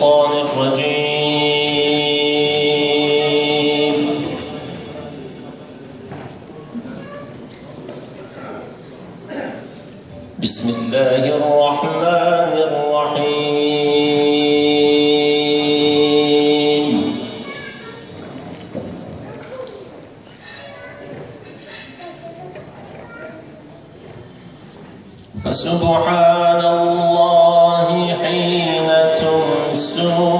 الشيطان الرجيم. بسم الله الرحمن الرحيم. فسبحان الله Oh.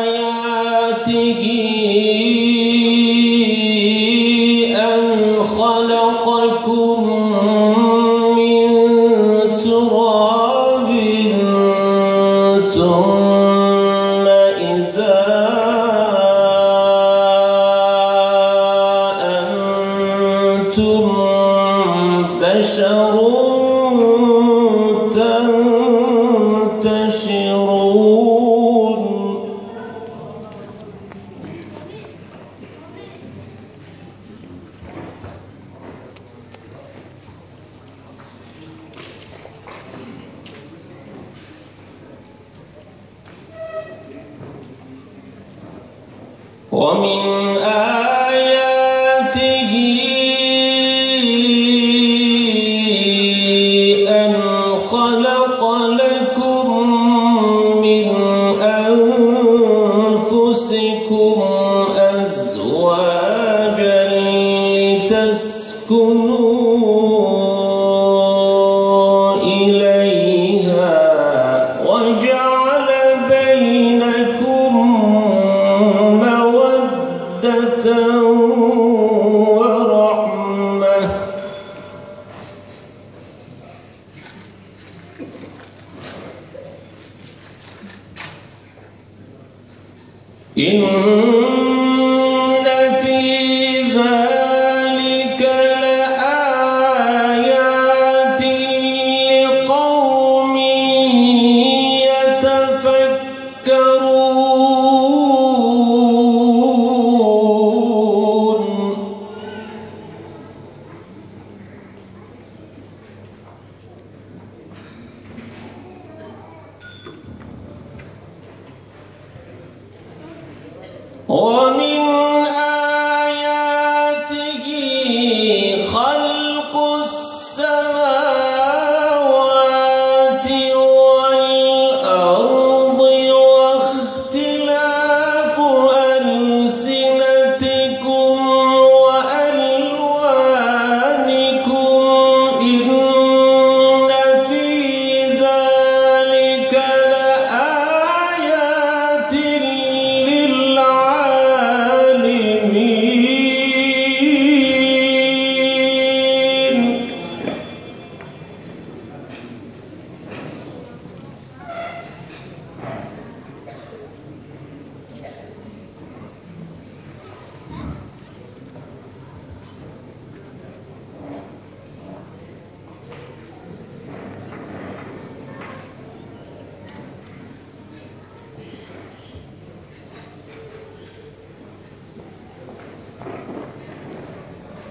آياته تَوْبَةً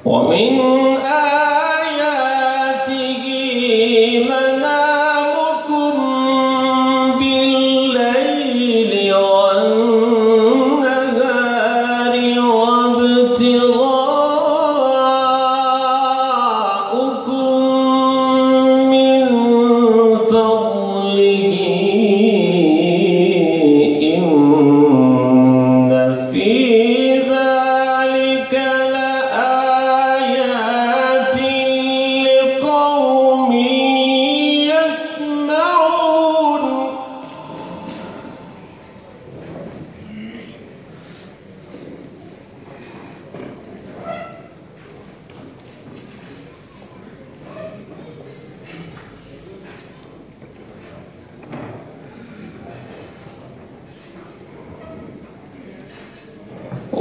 ومن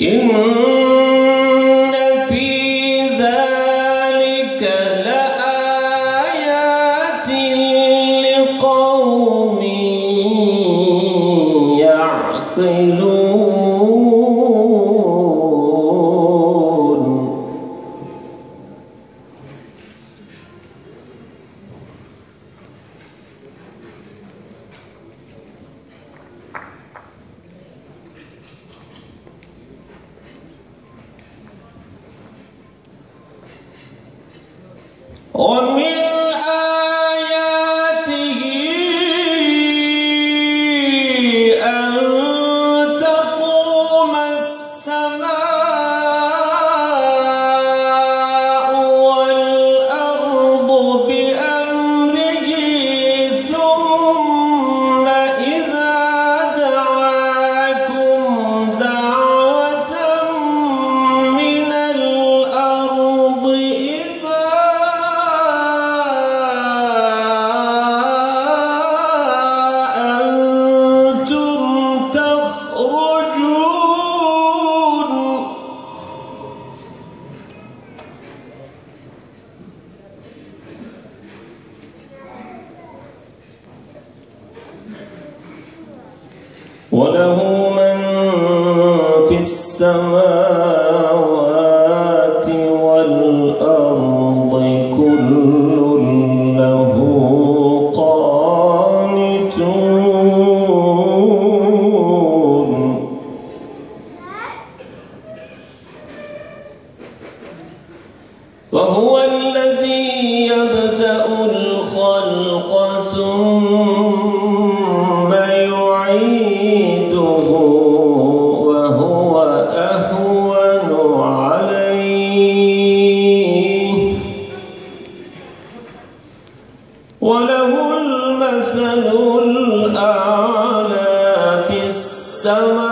إن Oh, me. são وله المثل الأعلى في السماء.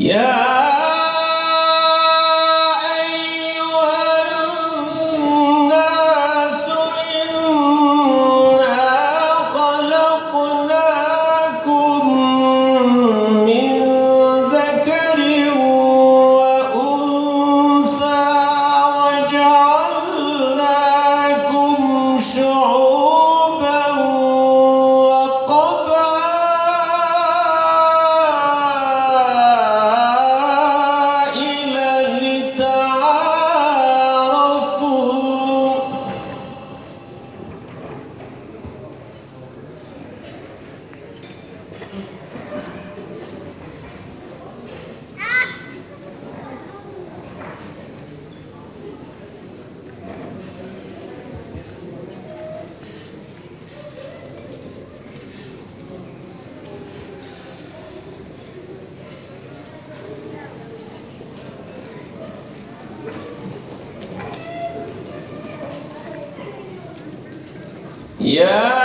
Yeah. Yeah.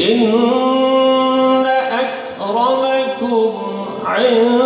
إن أكرمكم عند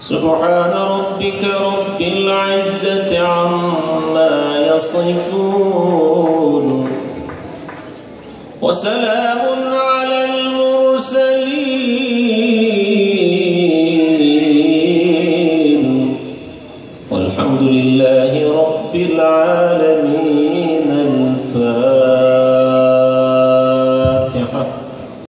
سبحان ربك رب العزة عما يصفون. وسلام على